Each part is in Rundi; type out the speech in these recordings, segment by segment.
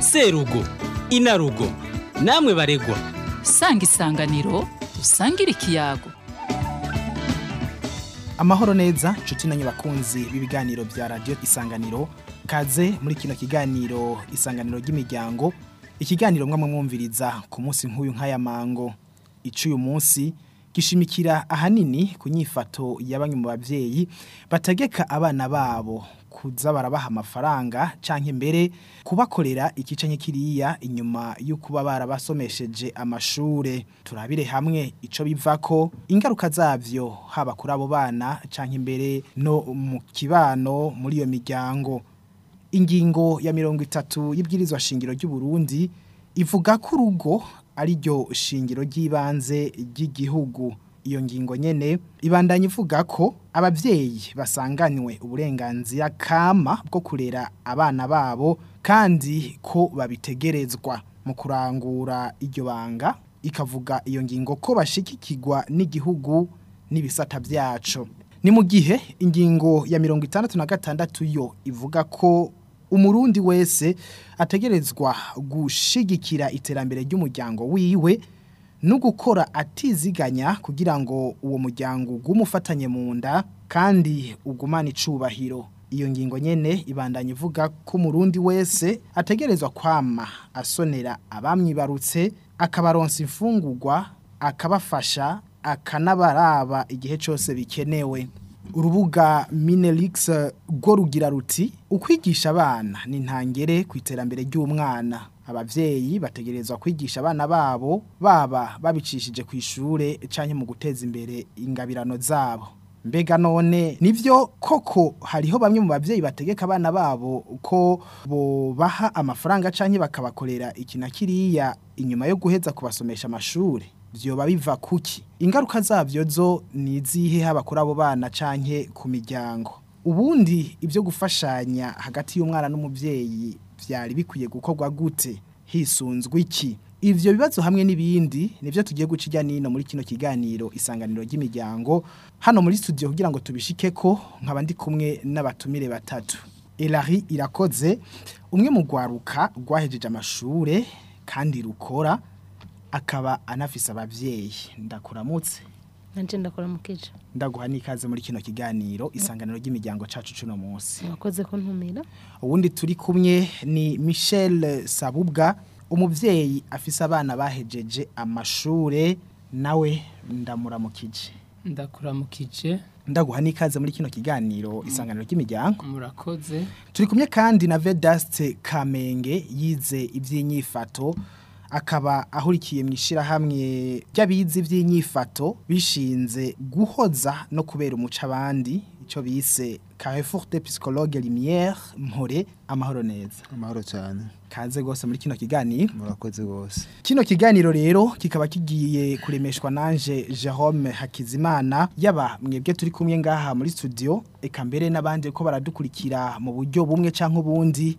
serugo inarugo namwe baregwa sanga isanganiro dusangire ikiyago amahoro neza nshuti nanyu bakunzi b'ibiganiro bya radiyo isanganiro kaze muri kino kiganiro isanganiro ry'imiryango ikiganiro mwe mwumviriza ku munsi nk'uyu nk'aya mango uyu munsi gishimikira ahanini ku nyifato y'abamwe mu babyeyi bategeka abana babo kuza barabaha amafaranga canke mbere kubakorera iki kiriya inyuma yo kuba barabasomesheje amashure turabire hamwe ico bivako ingaruka zavyo haba kuri abo bana canke imbere no mu kibano muri iyo miryango ingingo ya mirongo itatu y'ibwirizwa shingiro ry'u Burundi ivuga ko urugo ari ryo shingiro ry'ibanze ry'igihugu iyo ngingo nyene ibandanye ivuga ko abavyeyi basanganywe uburenganzira kama bwo kurera abana babo kandi ko babitegerezwa mu kurangura iryo banga ikavuga iyo ngingo ko bashikikirwa n'igihugu n'ibisata byacu ni mu gihe ingingo ya mirongo itandatu na gatandatu yo ivuga ko umurundi wese ategerezwa gushigikira iterambere ry'umuryango wiwe no gukora atiziganya kugira ngo uwo muryango ugumufatanye mu nda kandi ugumane icubahiro iyo ngingo nyene ibandanye ivuga ko umurundi wese ategerezwa kwama asonera abamwibarutse akabaronsa imfungurwa akabafasha akanabaraba igihe cyose bikenewe urubuga Minelix rwo rugira ruti ukwigisha abana ni ntangere ku iterambere ry'umwana ababyeyi bategerezwa kwigisha abana babo baba babicishije ku ishure canke mu guteza imbere ingabirano zabo mbega none nivyo koko hariho bamwe mu bavyeyi bategeka abana babo ko bobaha amafaranga canke bakabakorera ikina kiriya inyuma yo guheza kubasomesha amashuri byoba biva kuki ingaruka zabyo zo nizihe haba kuri abo bana canke ku miryango ubundi ibyo gufashanya hagati y'umwana n'umubyeyi byari bikwiye gukorwa gute hisunzwe iki ibyo bibazo hamwe n'ibindi nibyo tugiye guca nino muri kino kiganiro isanganiro ry'imiryango hano muri studio kugira ngo tubishike ko nkaba ndi kumwe n'abatumire batatu Elari irakoze umwe mu gwaruka rwahejeje amashure kandi rukora akaba anafisa ababyeyi ndakuramutse nanje ndakora ndaguha n'ikaze muri kino kiganiro isanganiro ry'imiryango cacu cuno munsi wakoze ko ntumira ubundi turi kumwe ni Michel Sabubwa umuvyeyi afise abana bahejeje amashure nawe ndamuramukije ndakuramukije ndaguha n'ikaze muri kino kiganiro isanganiro ry'imiryango murakoze turi kumwe kandi na Vedaste Kamenge yize ivy'inyifato akaba ahurikiye mu ishyirahamwe ry'abizi by'inyifato bishinze guhoza no kubera umuco abandi icyo bise carrefour de psychologue lumière mpore amahoro neza amahoro cyane kaze rwose muri kino kiganiro murakoze rwose kino kiganiro rero kikaba kigiye kuremeshwa nanje Jerome Hakizimana yaba mwebwe turi kumwe ngaha muri studio eka mbere n'abandi ko baradukurikira mu buryo bumwe canke ubundi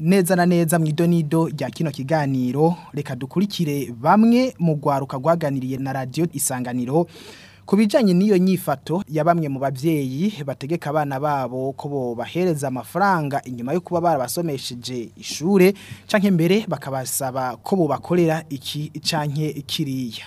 neza na neza mu idonido rya kino kiganiro reka dukurikire bamwe mu rwaruka rwaganiriye na radiyo isanganiro Ku n'iyo nyifato ya bamwe mu bavyeyi bategeka abana babo ko bo bahereza amafaranga inyuma yo kuba barabasomesheje ishure canke mbere bakabasaba ko bakorera iki canke kiriya.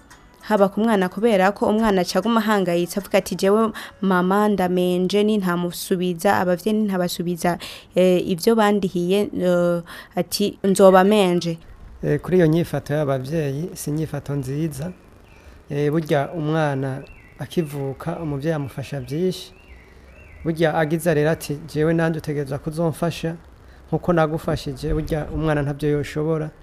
haba ku mwana kubera ko umwana acaguma ahangayitse avuga ati jewe mama ndamenje nintamusubiza abavyeyi nintabasubiza eh, ibyo bandihiye eh, ati nzoba menje eh, kuri iyo nyifato y’ababyeyi si inyifato nziza Eh, burya umwana akivuka umubyeyi amufasha byinshi burya agize rero ati jewe nanjye utegereza kuzomfasha nkuko nagufashije burya umwana ntabyo yoshobora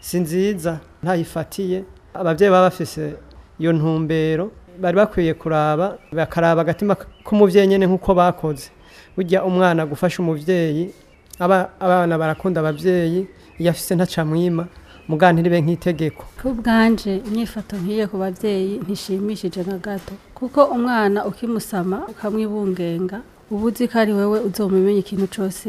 si nziza ntayifatiye ababyeyi baba bafise iyo ntumbero bari bakwiye kuraba bakaraba agatima k'umubyeyi nyine nk'uko bakoze burya umwana gufasha umubyeyi abana barakunda ababyeyi iyo afise ntacamwima muganiribe nk'itegeko ubwanje imyifato nk'iyo ku babyeyi ntishimishije nka gato kuko umwana ukimusama ukamwibungenga uba uzi ko ari wowe uzomumenya ikintu cyose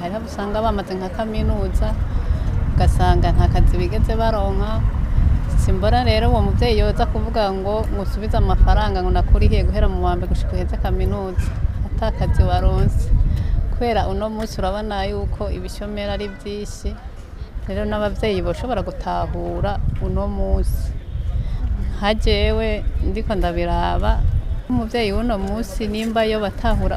hariho abo usanga bamaze nka kaminuza ugasanga nta kazi bigeze baronka simbora rero uwo mubyeyi yoza kuvuga ngo ngusubize amafaranga ngo nakurihiye guhera mu wambere gushyika uheze kaminuza atakazi waronse kubera uno munsi urabona yuko ibishomeri ari byinshi rero n'ababyeyi bashobora gutahura uno munsi nka ndiko ndabiraba umubyeyi w'uno munsi nimba yo batahura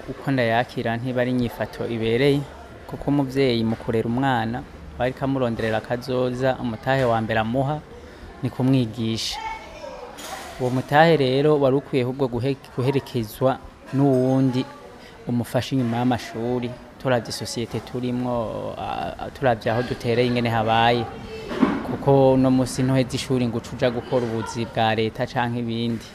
uko ndayakira ntiba ari inyifato ibereye kuko umubyeyi mu kurera umwana aba ariko amuronderera akazoza umutahe wa mbere amuha ni kumwigisha uwo mutahe rero wari ukwiye ubwo guherekezwa n'uwundi umufasha inyuma y'amashuri turabya isosiyete turimo turabya aho dutereye ingene habaye kuko uno munsi ntohe z'ishuri ngo uca gukora ubuzi bwa leta cyangwa ibindi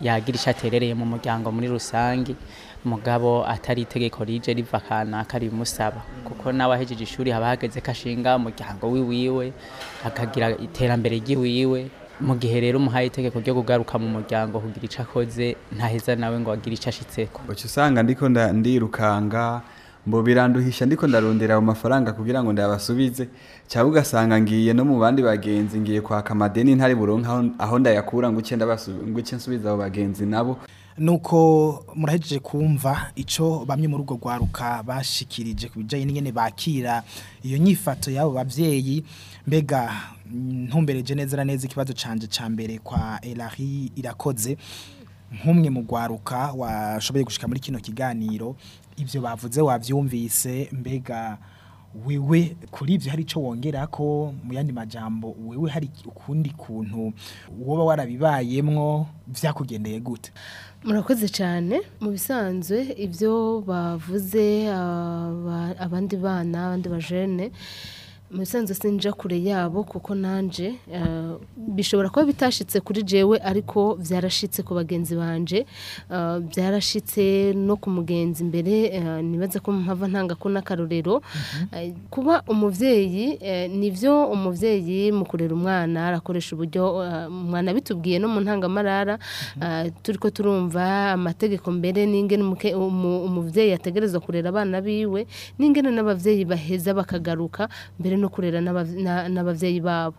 yagira icyo aterereye mu muryango muri rusange mugabo atari itegeko rije riva kanaka rimusaba kuko nawe ahejeje ishuri haba hageze ko ashinga umuryango wiwiwe akagira iterambere ry'iwiwe mu gihe rero umuhaye itegeko ryo kugaruka mu muryango kugira icyo akoze ntaheza nawe ngo agire icyo ashyitseko uca usanga ndiko ndirukanga ngo biranduhisha ndiko ndarondera ayo mafaranga kugira ngo ndabasubize cyangwa ugasanga ngiye no mu bandi bagenzi ngiye kwaka amadeni ntari buronka aho ndayakura ngo uke nsubiza abo bagenzi nabo nuko murahejeje kumva icyo bamwe muri urwo rwaruka bashikirije ku bijyanye n'ingene bakira iyo nyifato y'abo babyeyi mbega ntumbereje neza na neza ikibazo canje cya mbere kwa Elari irakoze nk'umwe mu gwaruka washoboye gushika muri kino kiganiro ibyo bavuze wabyumvise mbega wewe kuri ibyo hari icyo wongera ko mu yandi majambo wewe hari ukundi kuntu woba warabibayemwo byakugendeye gute murakoze cyane mu bisanzwe ibyo bavuze abandi bana abandi bajene mu sinja kure yabo kuko nanje eh, bishobora kuba bitashitse kuri jewe ariko byarashitse ku bagenzi banje eh, byarashitse no ku mugenzi imbere eh, nibaza ko mpava ntanga ko n'akarorero mhm. kuba umubyeyi nibyo umubyeyi mu kurera umwana arakoresha uburyo umwana bitubwiye no mu ntangamarara mhm. turi ko turumva amategeko mbere n'ingene umubyeyi ategereza kurera abana biwe n'ingene n'ababyeyi baheza bakagaruka mbere no kurera n'abavyeyi babo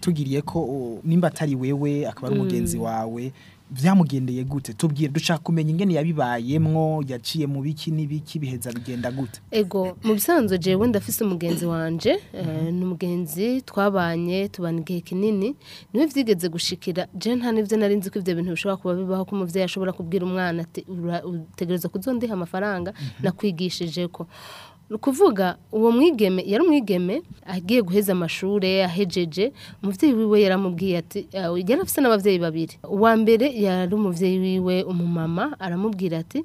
tugiriye ko nimba atari wewe akaba ari umugenzi mm. wawe byamugendeye gute tubwire dushaka kumenya ingene yabibayemwo yaciye mu biki n'ibiki biheza bigenda gute ego mu bisanzwe jewe ndafise umugenzi wanje eh, n'umugenzi twabanye tubana igihe kinini niwe vyigeze gushikira je nta nivyo nari nzi ko ivyo bintu bishobora kuba bibaho ko umuvyeyi ashobora kubwira umwana utegereza kuzondiha amafaranga mhm. nakwigishije ko ni ukuvuga uwo mwigeme yari umwigeme agiye guheza amashuri yahejeje umubyeyi wiwe yaramubwiye ati yari afite n'ababyeyi babiri uwa mbere yari umubyeyi wiwe umumama aramubwira ati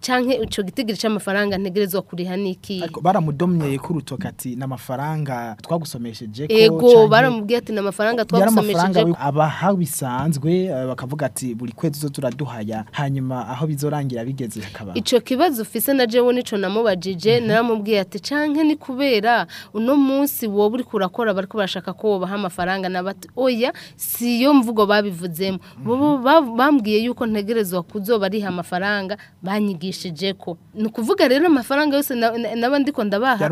cyangwa icyo gitigiri cy'amafaranga ntegerezwa kuriha n'iki baramudomyeye ko urutoka ati ni amafaranga twagusomesheje ko yego baramubwiye ati ni amafaranga twagusomesheje abaha bisanzwe eh, bakavuga ati buri kwezi zo turaduhaya hanyuma aho bizorangira bigeze hakaba icyo kibazo ufise na jewe nico namubajije mhm. naramubwiye ati canke ni kubera uno munsi wowe uri kurakora bariko barashaka ko wobaha amafaranga nabati oya si siyo mvugo babivuzemo mhm. bo bambwiye yuko ntegerezwa kuzoba ariha amafaranga banyigishije ko ni ukuvuga rero amafaranga yose n'abandi ko ndabaha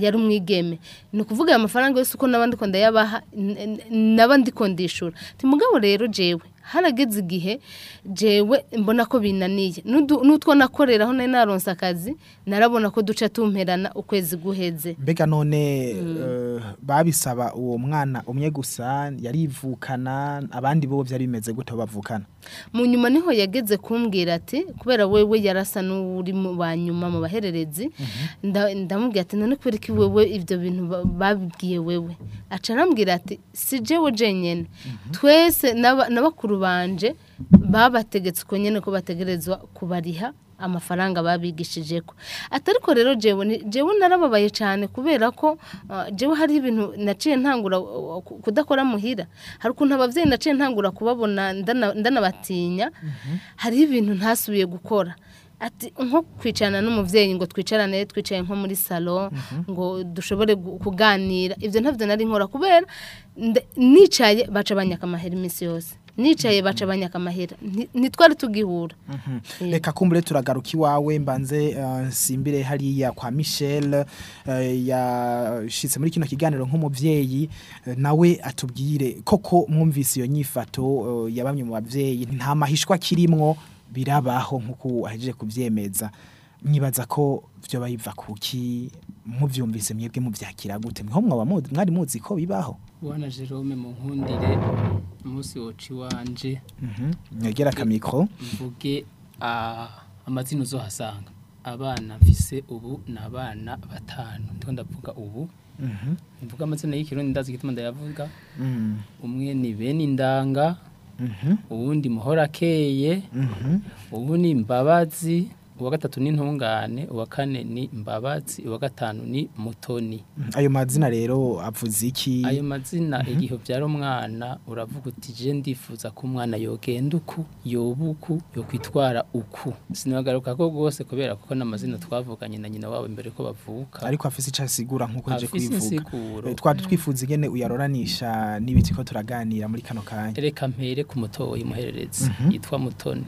yari umwigeme ni ukuvuga amafaranga yose uko n'abandi ko ndayabaha n'abandi ko ndishura ntimugabo rero jewe harageze igihe jewe mbona ko binaniye n'utwo nakoreraho nari naronse akazi narabona ko duca tumperana ukwezi guheze mbega none mm. eh, babisaba uwo mwana umwe gusa yarivukana abandi bo byari bimeze gute bavukana mu nyuma niho yageze kumbwira ati kubera wewe yarasa n'uri mu banyuma mu bahererezi mhm. ndamubwira ati none kubera ko wewe ibyo bintu babibwiye wewe aca arambwira ati si jewe jenyine mhm. twese n'abakuru banje babategetse uko nyine ko bategerezwa kubariha amafaranga babigishije ko atariko rero jewe narababaye cyane kubera ko uh, jewe hari ibintu naciye ntangura uh, kudakora muhira hari ukuntu ababyeyi naciye ntangura kubabona ndanabatinya mhm. hari ibintu ntasubiye gukora ati nko kwicarana n'umubyeyi ngo twicarane twicaye nko muri salo mhm. ngo dushobore kuganira ibyo ntabyo nari nkora kubera nicaye baca banyaka amahera yose nicaye baca abanyakamahera ntitwari tugihura mm-hmm. reka kumbure turagaruka iwawe mbanze uh, simbire hariya kwa michelle uh, yashyitse muri kino kiganiro nk'umubyeyi uh, nawe atubwire koko mwumvise iyo nyifato ya bamwe mu babyeyi nta mahishwa kirimwo birabaho nk'uko ahejeje kubyemeza nyibaza ko byo bayiva kuki mubyumvise mwebwe mubyakira gute mwari muzi ko bibaho bwana Jerome munkundire umunsi woca iwanje mhm. nyogera akamikoro mvuge amazina uzohasanga abana mfise ubu ni abana batanu ndiko ndavuga ubu mhm. mvuga amazina y'ikirundi ndazi igituma ndayavuga mhm. umwe ni bene indanga uwundi muhorakeye ubu ni mbabazi, uwa gatatu ni ntungane uwa kane ni mbabatsi uwa gatanu ni mutoni ayo mazina rero avuze iki ayo mazina mhm. igihe byari umwana uravuga uti je ndifuza ku mwana yogenda uku yoba uku yokwitwara uku sinagaruka ko rwose kubera kuko n'amazina twavuganye na nyina wawe mbere ko bavuka ariko afise icyo asigura nk'uko nje kubivuga eh, twari mm. twifuza igene uyaroranisha n'ibiti ko turaganira muri kano kanya reka mpere ku mutoyi muhererezi mhm. yitwa mutoni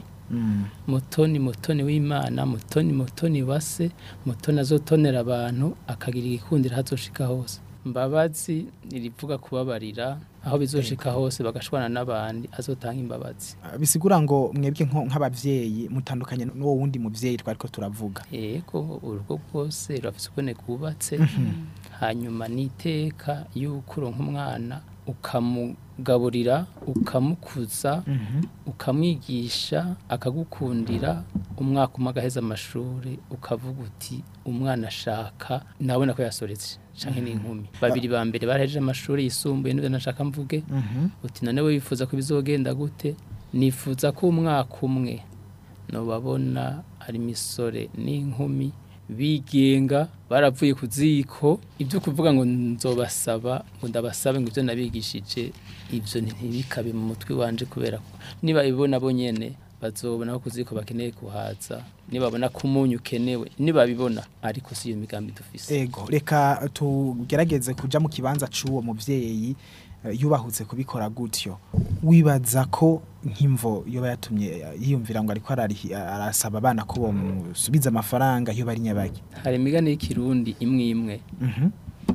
mutoni mutoni w'imana mutoni mutoni wa se mutoni azotonera abantu akagira igikundiro hazoshika hose Mbabazi rivuga kubabarira aho bizoshika hose bagashwana n'abandi azotanga imbabazi ah, bisigura ngo mwebwe nk'abavyeyi mutandukanye n'uwo wundi muvyeyi twariko turavuga yego urugo rwose rurafise ubwone mhm. hanyuma n'iteka y'uko uronka umwana ukamugaburira ukamukuza mhm. ukamwigisha akagukundira umwaka umwe amashuri ukavuga uti umwana ashaka nabona ko yasoretse cyangwa ni mhm. inkumi babiri ba mbere baraheje amashuri yisumbuye n'ibyo nashaka mvuge mhm. uti we wifuza ko bizogenda gute nifuza ko umwaka umwe ntubabona ari imisore n'inkumi bigenga barapfuye ku ziko ibyo kuvuga ngo nzobasaba ngo ndabasabe ngo ibyo nabigishije ibyo ntibikabe mu mutwe wanje kubera ko niba ibibona bo nyene bazobona ko bakeneye kuhaza nibabona ko umunyu ukenewe nibabibona ariko si iyo migambi dufise ego reka tugerageze kujya mu kibanza c'uwo muvyeyi yubahutse kubikora gutyo wibaza ko nk'imvo yoba yatumye yiyumvira ngo ariko arasaba abana ko bamusubiza amafaranga yoba bari nyabaki hari imigani y'ikirundi imwe imwe mhm.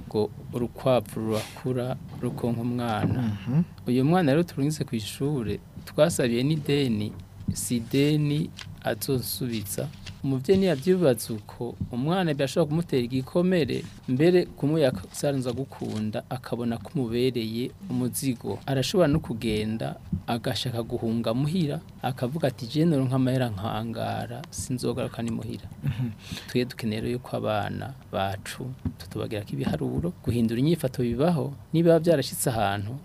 ngo urukwavu rurakura rukonka umwana mhm. uyu mwana rero turungitse ku ishuri twasabiye n'ideni sideni azonsubitsa umubyeyi ntiyabyubatse uko umwana byashobora kumutera igikomere mbere kumuyasanza gukunda akabona kumubereye umubereye umuzigo arashobora no kugenda agashaka guhunga muhira akavuga ati jenero nk'amahera nkangara sinzogaruka ni muhira mhm. tuye dukenero yuko abana bacu ko ibiharuro guhindura inyifato bibaho niba byarashyitse ahantu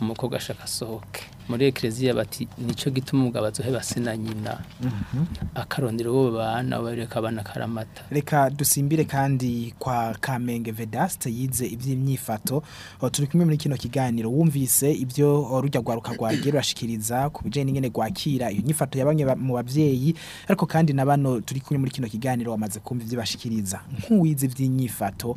umukobwa ashaka asohoke muri ekereziya bati nicyo gituma umugabo azohe basi na nyina mm-hmm. akarondera uwo babana bareka abana karamata reka dusimbire kandi kwa kamenge vedaste yize iby'imyifato turi kumwe muri kino kiganiro wumvise ibyo rujya rwaruka rwagiye rurashikiriza ku bijyanye n'ingene rwakira iyo nyifato ya bamwe mu babyeyi ariko kandi na bano turi kumwe muri kino kiganiro wamaze kumva ibyo bashikiriza nk'uwize ibyimyifato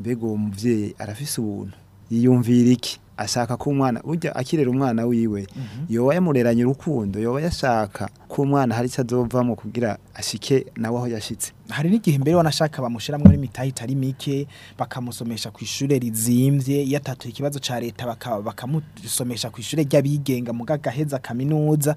mbega uwo mubyeyi arafise ubuntu yiyumvira iki ashaka ko umwana ujya akirera umwana wiwe mhm. yoba yamureranye urukundo yoba yashaka ko umwana hari icyo adovamo kugira ashike nawe aho yashyitse hari n'igihe mbere wanashaka bamushyiramo n'imitahe itari mike bakamusomesha ku ishuri rizimbye yatatuye ikibazo cya leta bakamusomesha ku ishuri ry'abigenga mu gaheza kaminuza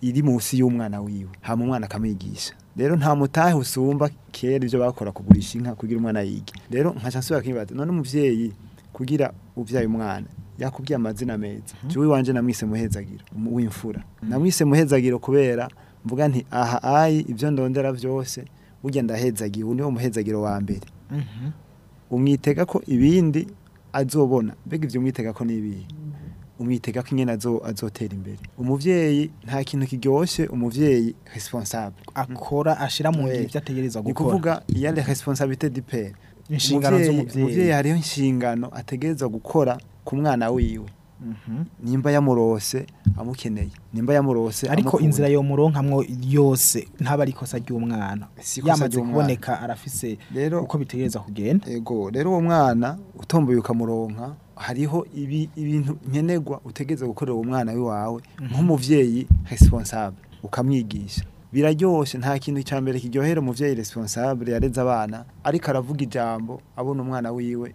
iri munsi y'umwana wiwe hanyuma umwana akamwigisha rero nta mutahe usumba kera ibyo bakora kugurisha inka kugira umwana yige rero nka nshyashya none umubyeyi kugira ubyaye umwana yakubwiye amazina meza mhm. jiwe wanjye namwise muhezagiro w'imfura mhm. namwise muhezagiro kubera mvuga nti aha ayi ibyo ndondera byose burya ndahezagiwe niwo muhezagiro wa mbere mhm. umwitega ko ibindi azobona mbega ibyo umwitega ko n'ibihe umwitega ko inyene azotera imbere umubyeyi nta kintu kiryoshe umuvyeyi responsable akora ashyira mu ngiye eh, byategereza gukora kuvuga iya responsabilité du père inshingano z'umuvyeyi hariho inshingano ategereza gukora ku mwana wiwe mhm. nimba yamurose amukeneye nimba yamurose ariko inzira yo muronkamwo yose ntaba ari ikosa ry'umwana yamaze kuboneka arafise uko bitegereza kugenda yego rero uwo mwana utomboye ukamuronka hariho ibi ibintu nkenerwa utegereza gukorera uwo mwana w'iwawe mhm. nk'umubyeyi responsable ukamwigisha biraryoshye nta kintu cya mbere kiryohera umubyeyi responsable yareze abana ariko aravuga ijambo abona umwana wiwe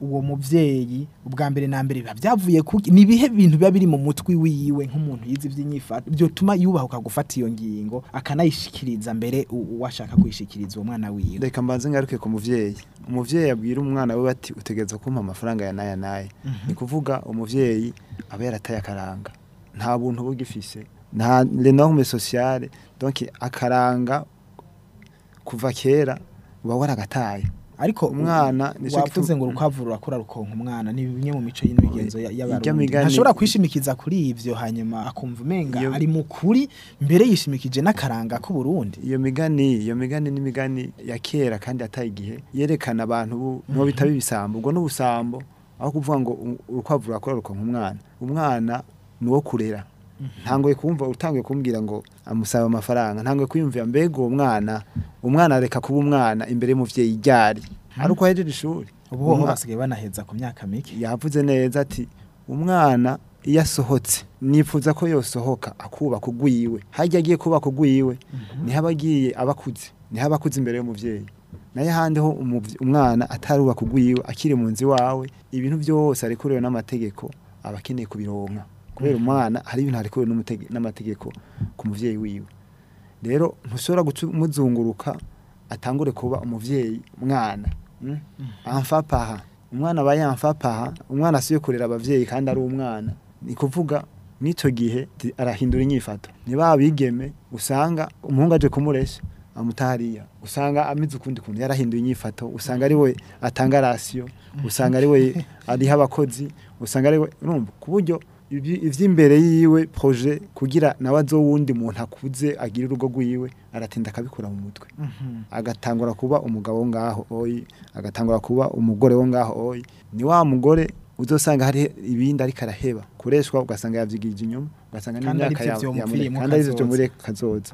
uwo mubyeyi ubwa mbere na mbere biba byavuye ku ni ibihe bintu biba biri mu mutwe wiwe nk'umuntu yize iby'inyifato byotuma yubahuka gufata iyo ngingo akanayishikiriza mbere uwashaka kuyishikiriza uwo mwana wiwe reka mbanze ngaruke ku mubyeyi umubyeyi abwira umwana we bati utegereza kumpa amafaranga ya naya naya mhm. ni kuvuga umubyeyi aba yarataye akaranga nta buntu bugifise nta renome sociale donc akaranga kuva kera uba waragataye ariko umwana wavuze ngo urukwavu rurakura rukonka umwana ni bimwe mu mico y'imigenzo y'abarundi ntashobora kwishimikiza kuri ibyo hanyuma akumva umenga ari mu kuri mbere yishimikije n'akaranga k'uburundi iyo migani iyo migani n'imigani ya kera kandi ataye igihe yerekana abantu n'uwo mhm. bitaba ibisambo ubwo n'ubusambo aho kuvuga ngo urukwavu rurakura rukonka umwana umwana ni uwo kurera ntangoye kumva utangwe kumbwira ngo amusaba amafaranga ntangoye kwiyumvira mbega umwana umwana areka kuba umwana imbere y'umubyeyi ryari hmm. ari uko ahejeje ishuri ubu ho basigaye banaheza ku myaka mike yavuze neza ati umwana iyo nifuza ko yosohoka akuba ugwiwe hajya agiye kuba ugwiwe hmm. niho agiye abakuze niho abakuze imbere y'umubyeyi nayo ahandi ho umwana atarubaka kugwiwe akiri mu nzu iwawe ibintu byose arekurewe n'amategeko aba akeneye kubironka kubera umwana hari ibintu harikuwe n'amategeko ku mubyeyi wiwe rero ntushobora muzunguruka atangure kuba umubyeyi mwana amfapaha umwana aba mm? yamfapaha mm. umwana asiye kurera ababyeyi kandi ari umwana ni kuvuga n'icyo gihe arahindura inyifato niba abigeme usanga umuhungu aje kumureshya amutahariya usanga ameze ukundi kuntu yarahinduye inyifato usanga ari we atanga rasiyo usanga ari we ariho abakozi usanga ari we ku buryo iby'imbere yiwe proje kugira nawe azo wundi muntu akuze agira urugo rwiwe aratinda akabikura mu mutwe mhm. agatangura kuba umugabo ngaho oyi agatangura kuba umugore wo ngaho oyi ni wa mugore uzasanga hari ibindi ariko araheba kureshwa ugasanga yabyigije inyuma ugasanga n'imyaka yawe kandi ari byo mureka kazoza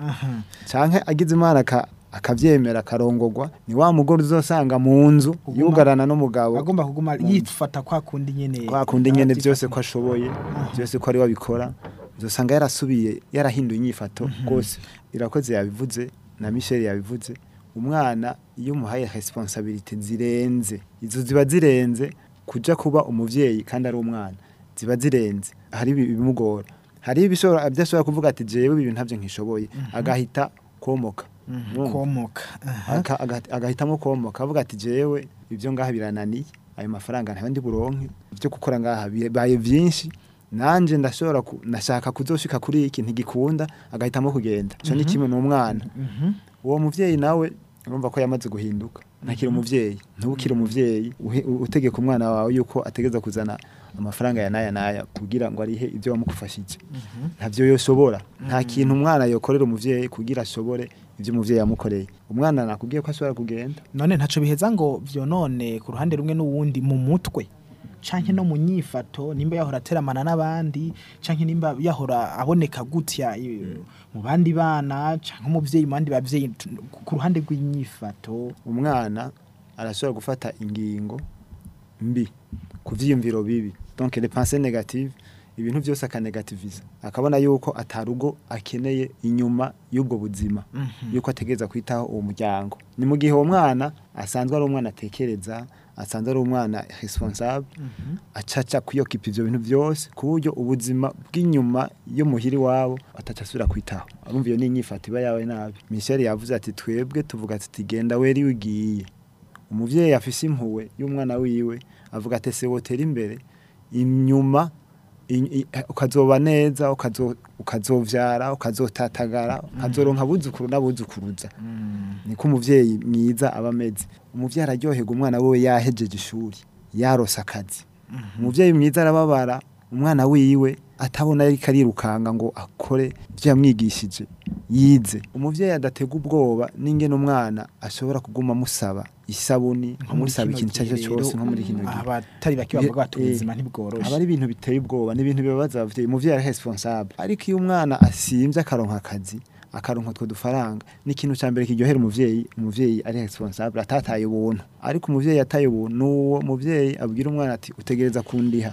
cyangwa agize imana akabyemera akarongogwa ni wa mugore uzasanga mu nzu yugarana n'umugabo agomba kuguma mm. yifata kwa kundi nyene kwa kundi nyene byose ko ashoboye ah. byose ko ari wabikora uzasanga yarasubiye yarahinduye inyifato mhm. rwose irakoze yabivuze na Michel yabivuze umwana iyo umuhaye responsibility zirenze izo ziba zirenze kujya kuba umubyeyi kandi ari umwana ziba zirenze hari ibimugora hari ibishobora adashobora kuvuga ati “Jyewe ibi ntavyo nkishoboye mhm. agahita komoka Mm-hmm. komoka agahitamo komoka avuga ati jewe ibyo ngaha birananiye ayo mafaranga ntabandi buronke ibyo gukora ngaha bibaye byinshi nanje ndashobora nashaka kuzoshika kuri iki ntigikunda agahitamo kugenda cyo ni mm-hmm. kimwe n'umwana mm-hmm. uwo mubyeyi nawe urumva ko yamaze guhinduka ntakiri umubyeyi ntubukire umubyeyi utegeka umwana wawe yuko ategeza kuzana amafaranga ya naya naya kugira ngo arihe ibyo wamukufashije ntavyo yoshobora nta kintu umwana yokorera umuvyeyi kugira ashobore ibyo umubyeyi yamukoreye umwana nakubwiye ko ashobora kugenda none ntacyo biheza ngo byonone ku ruhande rumwe n'uwundi mu mutwe canke no mu nyifato nimba yahora ateramana n'abandi canke nimba yahora aboneka gutya mu bandi bana canke umubyeyi mu bandi babyeyi ku ruhande rw'inyifato umwana arashobora gufata ingingo mbi ku byiyumviro bibi donc les pensées négatives ibintu byose akanegativiza akabona yuko atarugo akeneye inyuma y'ubwo buzima mhm. yuko ategeza kwitaho uwo muryango ni mu gihe uwo mwana asanzwe ari umwana atekereza asanzwe ari umwana responsable mhm. acaca kuyokipa ibyo bintu byose ku buryo ubuzima bw'inyuma y'umuhiri wabo atacasubira kwitaho arumva iyo ni inyifatiba yawe nabi michel yavuze ati twebwe tuvuga ati tigenda weri wigiye umubyeyi afise impuhwe y'umwana wiwe avuga ati se wotera imbere inyuma Eh, ukazoba neza ukazovyara ukazotatagara mm. ukazoronka abuzukuru n'abuzukuruza mm. niko umuvyeyi mwiza aba ameze umuvyeyi araryoherwa umwana wiwe yahejeje ishuri yarose akazi mm-hmm. umuvyeyi mwiza arababara umwana wiwe atabona ariko arirukanga ngo akore ibyo yamwigishije yize umuvyeyi adatega ubwoba n'ingene umwana ashobora kuguma amusaba isabuni nko muri saba ikintu icyo ari cyo cyose nko muri kino gihe abatari bake bavuga bati eh, ubuzima ntibworoshye aba ari ibintu biteye ubwoba ni ibintu bibabaza abavyeyi umuvyeyi ari responsable ariko iyo umwana asimvye akaronka akazi akaronka utwo dufaranga ni ikintu cya mbere kiryohera umubyeyi umubyeyi ari responsable atataye ubuntu ariko umubyeyi yataye ubuntu n'uwo mubyeyi abwira umwana ati utegereza kundiha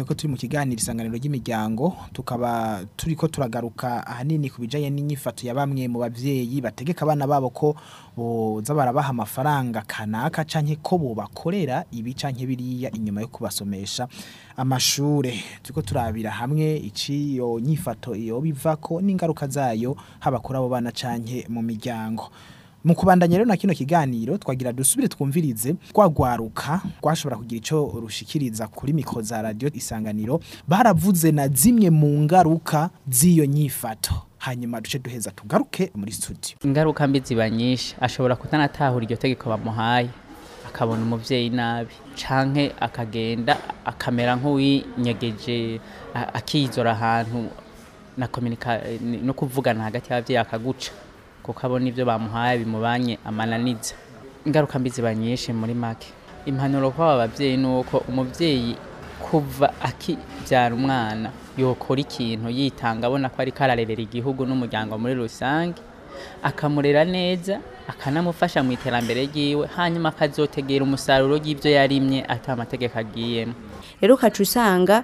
ko turi mu kiganiro isanganiro ry'imiryango tukaba turi ko turagaruka ahanini ku bijyanye n'inyifato ya bamwe mu babyeyi bategeka abana babo ko boza barabaha amafaranga kanaka canke ko bubakorera ibi canke biriya inyuma yo kubasomesha amashuri turi turabira hamwe iciyo nyifato iyo bivako n'ingaruka zayo haba kuri abo bana canke mu miryango mu kubandanya rero na kino kiganiro twagira dusubire twumvirize twagwaruka kwashobora kugira icyo rushikiriza kuri mikoro za radiyo isanganiro baravuze na zimwe mu ngaruka z'iyo nyifato hanyuma duce duheza tugaruke muri studio ingaruka mbi ziba nyinshi ashobora kutanatahura iryo tegeko bamuhaye akabona umubyeyi nabi canke akagenda akamera nk'uwinyegeje akizora ahantu na no kuvugana hagati y'ababyeyi akaguca kuko abona ibyo bamuhaye bimubanye amananiza ingaruka mbi ziba muri make impanuro kw'aba babyeyi ni uko umubyeyi kuva akibyara umwana yokora ikintu yitanga abona ko ariko ararerera igihugu n'umuryango muri rusange akamurera neza akanamufasha mu iterambere ryiwe hanyuma akazotegera umusaruro y'ibyo yarimye ata amategeko agiyemo rero ukaca usanga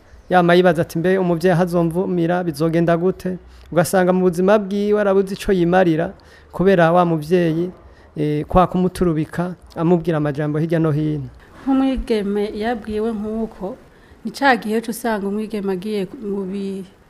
yama yibaza ati mbe umubyeyi ahazomvumira bizogenda gute ugasanga mu buzima bwiwe arabuze icyo yimarira kubera wa mubyeyi eh, kwa kumuturubika amubwira amajambo hirya no hino nk'umwigeme yabwiwe nk'uko ni cya gihe usanga umwigema agiye mu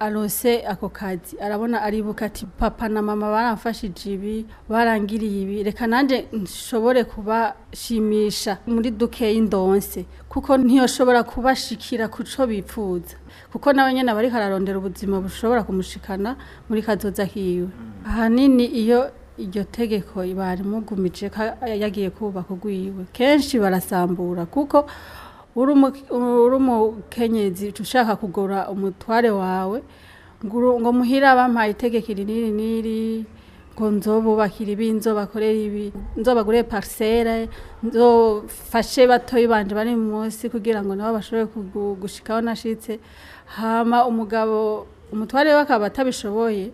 aronse ako kazi arabona aribuka ati papa na mama baramfashije ibi barangiriye ibi reka nanjye nshobore kubashimisha muri duke y'indonse kuko ntiyoshobora kubashikira ku cyo bipfuza kuko nawe nyine aba ariko ubuzima bushobora kumushikana muri kazoza hiwe mm. ahanini iyo iryo tegeko barimugumije yagiye kubaka urwiwe kenshi barasambura kuko uri umukenyezi ushaka kugura umutware wawe ngo muhira bampaye itegeko rinini n'iri ngo nzobubakire ibi nzobakorere ibi nzobagure parisere nzofashe batoya banje bari mu munsi kugira ngo nabo bashobore gushikaho nashitse hama umugabo umutware we akaba atabishoboye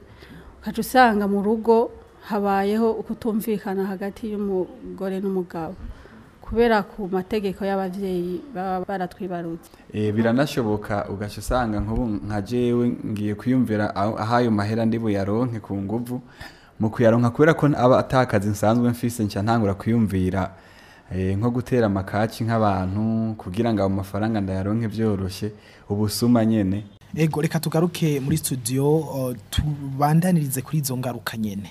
ukaca usanga mu rugo habayeho ukutumvikana hagati y'umugore n'umugabo kubera ku mategeko y'ababyeyi baba baratwibarutse eh, biranashoboka ugaca usanga nk'ubu nka jewe ngiye kwiyumvira ahayo mahera ndi buyaronke ku nguvu mu kuyaronka kubera ko aba atakazi nsanzwe mfise nshya ntangura kwiyumvira eh, nko gutera amakaci nk'abantu kugira ngo ayo mafaranga ndayaronke byoroshye ubusuma nyine ego reka tugaruke muri studio oh, tubandanirize kuri izo ngaruka nyine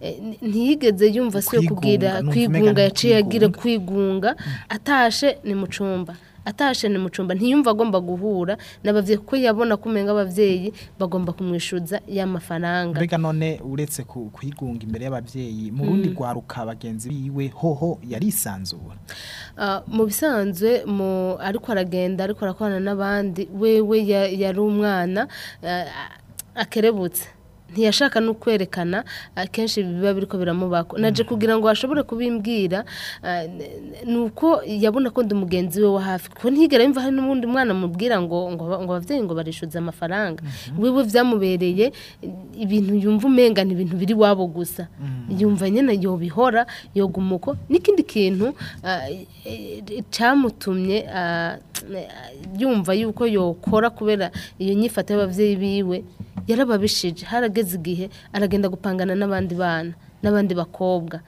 eh, ntiyigeze yumva se kubwira kwigunga yaciye agira kwigunga mm. atashe ni mu cyumba atashene mucumba ntiyumva agomba guhura nabavye ko yabona kumenga abavyeyi bagomba kumwishuza y'amafaranga mbega none uretse kwigunga imbere y'abavyeyi mu rundi mm. rwaruka bagenzi biwe hoho yarisanzura uh, mu bisanzwe mu ariko aragenda ariko arakorana n'abandi wewe yari ya umwana uh, akerebutse ntiyashaka no kwerekana akenshi eh, biba biri ko biramubakwa naje mm. kugira ngo ashobore kubimbwira eh, ni uko yabona ko ndi mugenzi we wa hafi kuko ntigera yumva hari n'ubundi mwana mubwira ngo ngo ababyeyi ngo barishyuze amafaranga wiwe mm-hmm. byamubereye ibintu yumva umenga ibintu biri iwabo gusa mm. yumva nyine yobihora yoguma uko n'ikindi kintu eh, cyamutumye ah, yumva yuko yokora kubera iyo nyifata y'ababyeyi biwe yarababishije harageze igihe aragenda gupangana n'abandi bana n'abandi bakobwa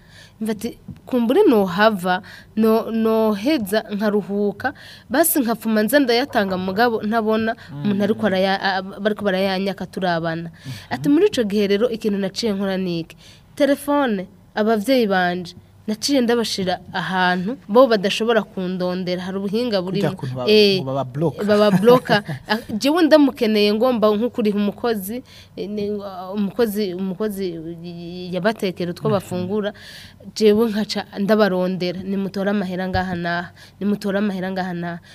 kumbure ntuhava noheza nkaruhuka basi nkafuma nze ndayatanga mugabo ntabona umuntu ariko mm. barayanyaka turabana ati muri icyo gihe rero ikintu naciye nkora niki telefone ababyeyi banje naciye ndabashira ahantu bo badashobora kundondera hari ubuhinga burimo eh, baba buroka ah, jewe ndamukeneye ngomba nk'ukuriha umukozi eh, umukozi umukozi yabatekera utwo bafungura jewe nkaca ndabarondera nimutora amahera ngaha naha nimutore amahera ngaha naha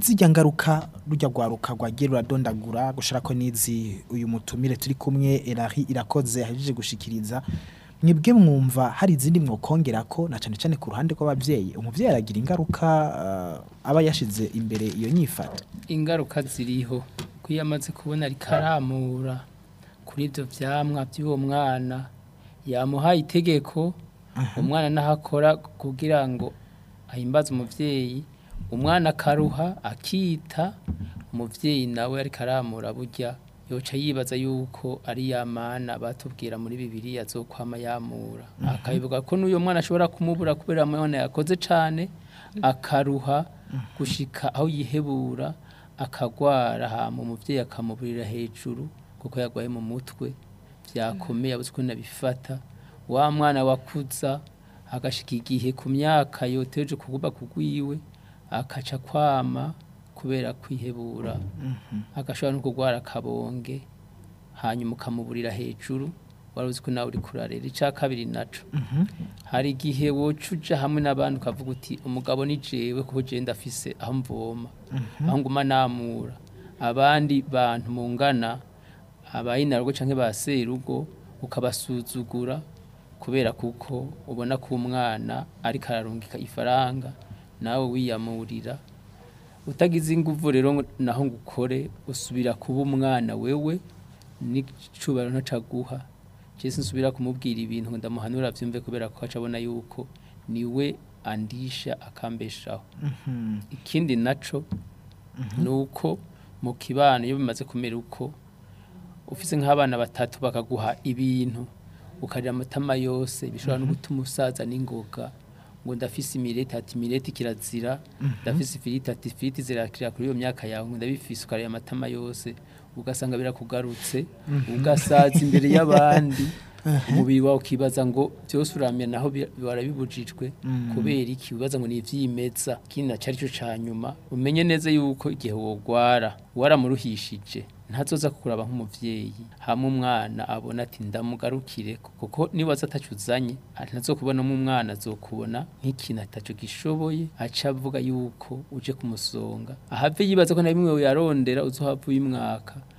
zijya ngaruka rujya rwaruka rwagira ruradondagura gushira ko n'izi uyu mutumire turi kumwe erari irakoze hajije gushikiriza mwebwe mwumva hari izindi mwokongera ko na cyane cyane ku ruhande rw'ababyeyi umubyeyi aragira ingaruka eh, aba yashize imbere iyo nyifato ingaruka ziriho ko iyo amaze kubona rikaramura kuri ibyo byamwa by'uwo mwana yamuhaye itegeko umwana nahakora kugira ngo ahimbaze umuvyeyi umwana akaruha akita umuvyeyi nawe ariko karamura burya yoca yibaza yuko ari yamana batubwira muri bibiliya azokwama yamura akabivuga ko n'uyo mwana ashobora kumubura kubera amwana yakoze cane akaruha gushika aho yihebura akagwara mu umuvyeyi akamuburira hejuru kuko yagwaye mu mutwe byakomeye abuze ukuntu abifata wa mwana wakuza agashika igihe ku myaka yoteje kuguba kugwiwe akaca kwama kubera kwihebura mhm. agashobora no kurwara akabonge hanyuma ukamuburira hejuru wari uzi ko nawe uri kurarira icya kabiri naco mhm. hari igihe wocuja hamwe n’abantu kavuga uti umugabo ni jewe kuko jewe ndafise aho mvoma mhm. namura abandi bantu mungana abayinarugo canke baserugo ukabasuzugura kubera kuko ubona ku umwana ariko ararungika ifaranga nawe wiyamurira utagize inguvu rero naho ngukore usubira kuba umwana wewe n'icubahiro ntacaguha Jesu nsubira kumubwira ibintu ndamuhanura byumve kubera ko acabona yuko niwe andisha akambeshaho mhm. ikindi naco mhm. nuko mu kibano iyo bimaze kumera uko ufise nk'abana batatu bakaguha ibintu ukarira amatama yose bishobora no mhm. gutuma usaza n'ingoga ngo ndafise imireti ati imireti kirazira mhm. ndafise ifiriti ati ifiriti zirakira kuri iyo myaka yawe ngo ndabifise ukarira amatama yose ugasanga birakugarutse mhm. ugasaza imbere y'abandi umubiri wawe ukibaza ngo byose uramenye naho barabibujijwe mm. kubera iki ubaza ngo ni ibyimetsa kino na cyo cya nyuma umenye neza yuko igihe wogwara waramuruhishije ntazoza kukuraba nk'umuvyeyi hamwe umwana abona ati ndamugarukire kuko nibaza atacu uzanye ah, kubona mu mwana azokubona nk'ikintu atacu gishoboye aca avuga yuko uje kumusonga ahave yibaza ko na bimwe yarondera uzohava uyu mwaka mm-hmm.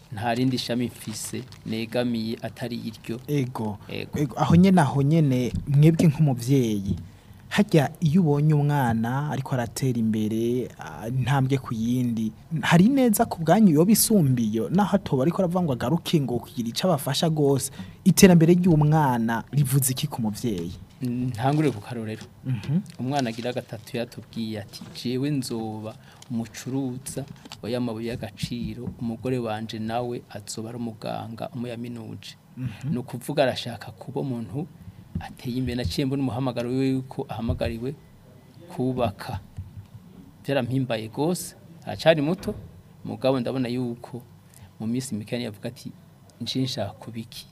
nta rindi shami mfise negamiye atari iryo ego aho nyine aho nyine mwebwe nk'umubyeyi hajya iyo ubonye umwana ariko aratera imbere ntambwe ku yindi hari neza ku bwanyu iyo bisumbiye naho atoba ariko aravuga ngo agaruke ngo kugira icyo abafasha rwose iterambere ry'umwana rivuze iki ku mubyeyi ntangure ku karorero umwana mhm. agira gatatu yatubwiye ati jewe nzoba umucuruza wa y'amabuye y'agaciro umugore wanjye nawe azoba ari umuganga umuyaminuje mhm. ni ukuvuga arashaka kuba umuntu ateye imbere na cyembo n'umuhamagaro we yuko ahamagariwe kubaka byaramhimbaye rwose aracyari muto mugabo ndabona yuko mu minsi mikeya yavuga ati nshaka kubiki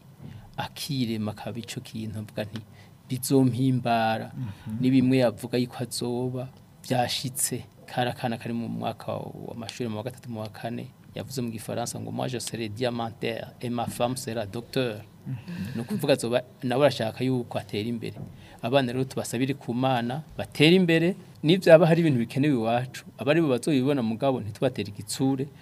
akirema akaba icyo kintu mvuga nti bizompimbara mhm. n'ibimwe yavuga yuko azoba byashitse karakana kari mu mwaka w'amashuri mu wa gatatu mu wa kane yavuze mu gifaransa ngo moi je serai diamantaire et ma femme sera docteur Mm-hmm. ni ukuvuga nawe arashaka yuko atera imbere abana rero tubasabire ku mana batera imbere n'ibyaba hari ibintu bikenewe iwacu aba aribo bazobibona mugabo ntitubatere igitsure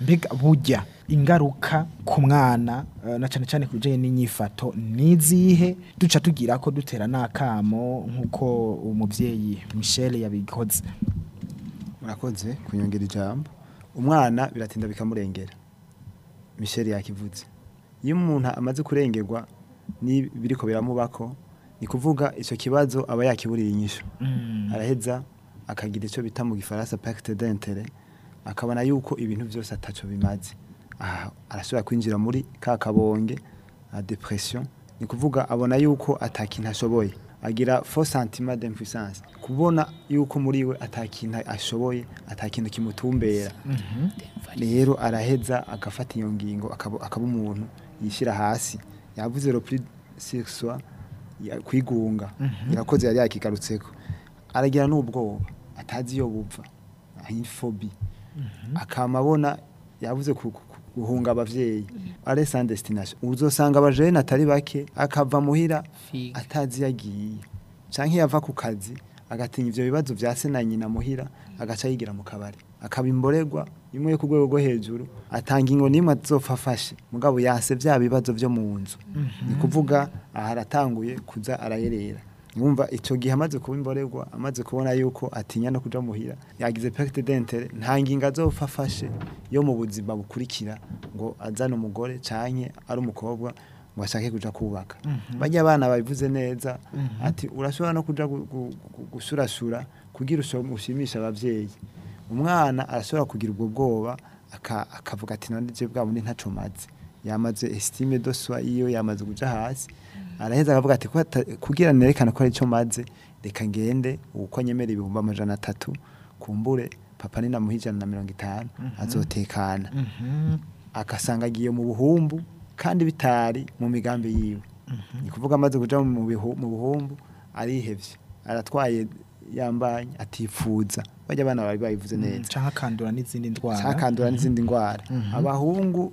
mbega bujya ingaruka ku mwana eh, na cyane cyane ku bijyanye n'inyifato n'izihe duca tugira ko dutera n'akamo nk'uko umubyeyi Michelle yabikoze murakoze kunyongera ijambo umwana biratinda bikamurengera Michelle yakivutse iyo umuntu amaze kurengerwa biriko biramubako ni kuvuga icyo kibazo aba yakiburira inyishu mm. araheza akagira icyo bita mu gifaransa pacte d'intérêt akabona yuko ibintu byose ataco bimaze arashobora kwinjira muri ka kabonge a depression ni kuvuga abona yuko atakintu ashoboye agira faux sentiment d'impuissance kubona yuko muri we atakintu ashoboye atakintu kimutumbera mhm. rero araheza agafata iyo ngingo akaba umuntu yishyira hasi yavuze ropuri sekiswa kwigunga irakoze mhm. yari yakigarutseko aragira n'ubwoba atazi iyo bupfa ahinfobi mhm. akama yavuze guhunga abavyeyi mhm. are sans destination uzosanga abajene atari bake akava muhira atazi yagiye canke yava ku kazi agatinya ivyo bibazo vya se na nyina muhira agaca yigira mu kabari akaba imboregwa imwe yo ku rwego hejuru atanga ingo imwe azofafashe mugabo yase bya bibazo byo mu nzu mhm. ni kuvuga aha aratanguye kuza arayerera yumva icyo gihe amaze kuba imboregwa amaze kubona yuko atinya no kuja muhira yagize pecte dentere nta ngingo azofafashe yo mu buzima bukurikira ngo azane umugore canke ari umukobwa washake ashake kuja kubaka mhm. bajya abana babivuze neza mhm. ati urashobora no kuja gusurasura kugira ushimisha ababyeyi. umwana arashobora kugira ubwo bwoba akavuga ati none je bwa bundi ntaco maze yamaze estime de soi iyo yamaze kuja hasi araheza akavuga ati kugira nerekana ko ari cyo maze reka ngende uko nyemera ibihumbi amajana atatu kumbure papa ni namuha ijana na mirongo itanu mhm. azotekana mhm. akasanga agiye mu buhumbu kandi bitari mu migambi yiwe mhm. ni kuvuga amaze kuja mu buhumbu arihevye aratwaye yambanye atifuza bajya abana bari bayivuze mm-hmm. neza cyakandura n'izindi ndwara cyakandura mm-hmm. n'izindi ndwara mm-hmm. abahungu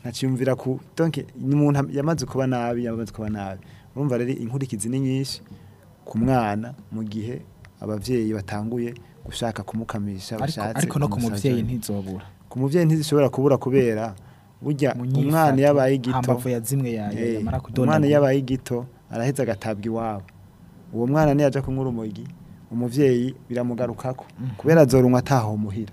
ntakiyumvira ku donke umuntu yamaze kuba nabi yamaze kuba nabi urumva rero inkurikizi ni nyinshi ku mwana mu gihe abavyeyi batanguye gushaka kumukamisha bashatse ariko no ku muvyeyi ntizobura ku muvyeyi ntizishobora kubura kubera burya umwana yabaye gito ya zimwe yayo eh, yamara kudona umwana yabaye gito araheza agatabwa iwabo uwo mwana niyaja kunyura umugi umubyeyi biramugarukako mhm. kubera azorunywa ataho muhira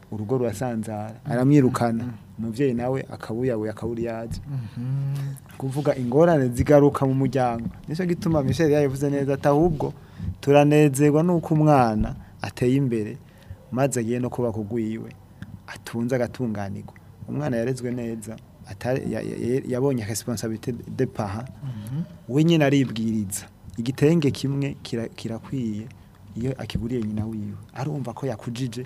urugo rurasanzara aramwirukana mm-hmm. umubyeyi nawe akabuyabuye akawuriyaje mm-hmm. kuvuga ingorane zigaruka mu muryango nicyo gituma Michel yavuze neza atahubwo turanezerwa nuko umwana ateye imbere maze agiye no kuba kugwiwe atunze agatunganirwa umwana yarezwe neza yabonye akaresponsabilite de paha mm-hmm. we nyine aribwiriza igitenge kimwe kirakwiye iyo akiguriye nyina wiwe arumva ko yakujije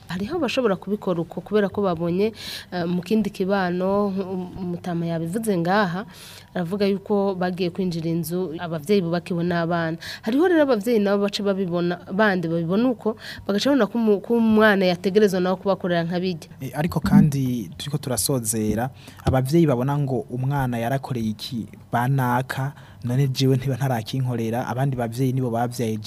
hariho bashobora kubikora uko kubera ko babonye eh, mu kindi kibano umutama yabivuze ngaha aravuga yuko bagiye kwinjira inzu ababyeyi bubaka ibona abana hariho rero ababyeyi nabo bace babibona bandi babibona uko bagaca babona ko umwana yategerezwa nawe kubakorera nk'abijya eh, ariko kandi turi turasozera ababyeyi babona ngo umwana yarakoreye iki banaka none jiwe ntiba ntarakinkorera abandi bavyeyi nibo bavyaye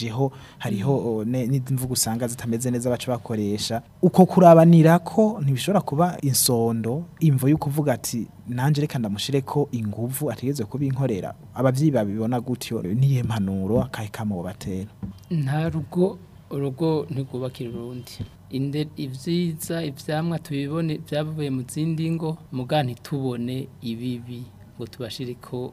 hariho mm. oh, n'imvugo usanga zitameze neza baca bakoresha uko kurabanira ko ntibishobora kuba insondo imvo y’ukuvuga ati nanje reka ndamushire ko inguvu ategeze inkorera ababyeyi babibona gutyo niye mpanuro akayikamo batera nta rugo urugo ntigubakira urundi inde ibyiza ibyamwa tubibone byavuye mu zindi ngo mugani tubone ibibi ngo tubashire ko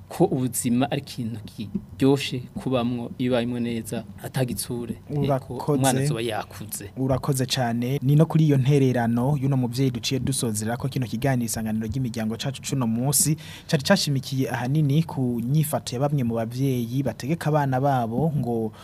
ko ubuzima ari ikintu kiryoshye kubamwo iyo neza atagitsure umwana zuba yakuze urakoze cyane ni no kuri iyo ntererano y'uno mubyeyi duciye dusozera ko kino kiganiro isanganiro ry'imiryango cyacu cy'uno munsi cyari cashimikiye ahanini ku nyifato ya bamwe mu babyeyi bategeka abana babo ngo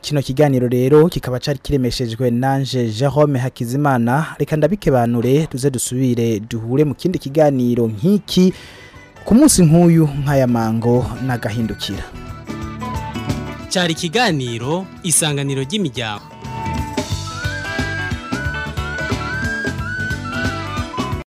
kino kiganiro rero kikaba cyari kiremeshejwe nanje Jerome Hakizimana reka ndabike bantu kure tuze dusubire duhure mu kindi kiganiro nk'iki ku munsi nk'uyu nk'aya mango n'agahindukira cyari ikiganiro isanganiro ry'imiryango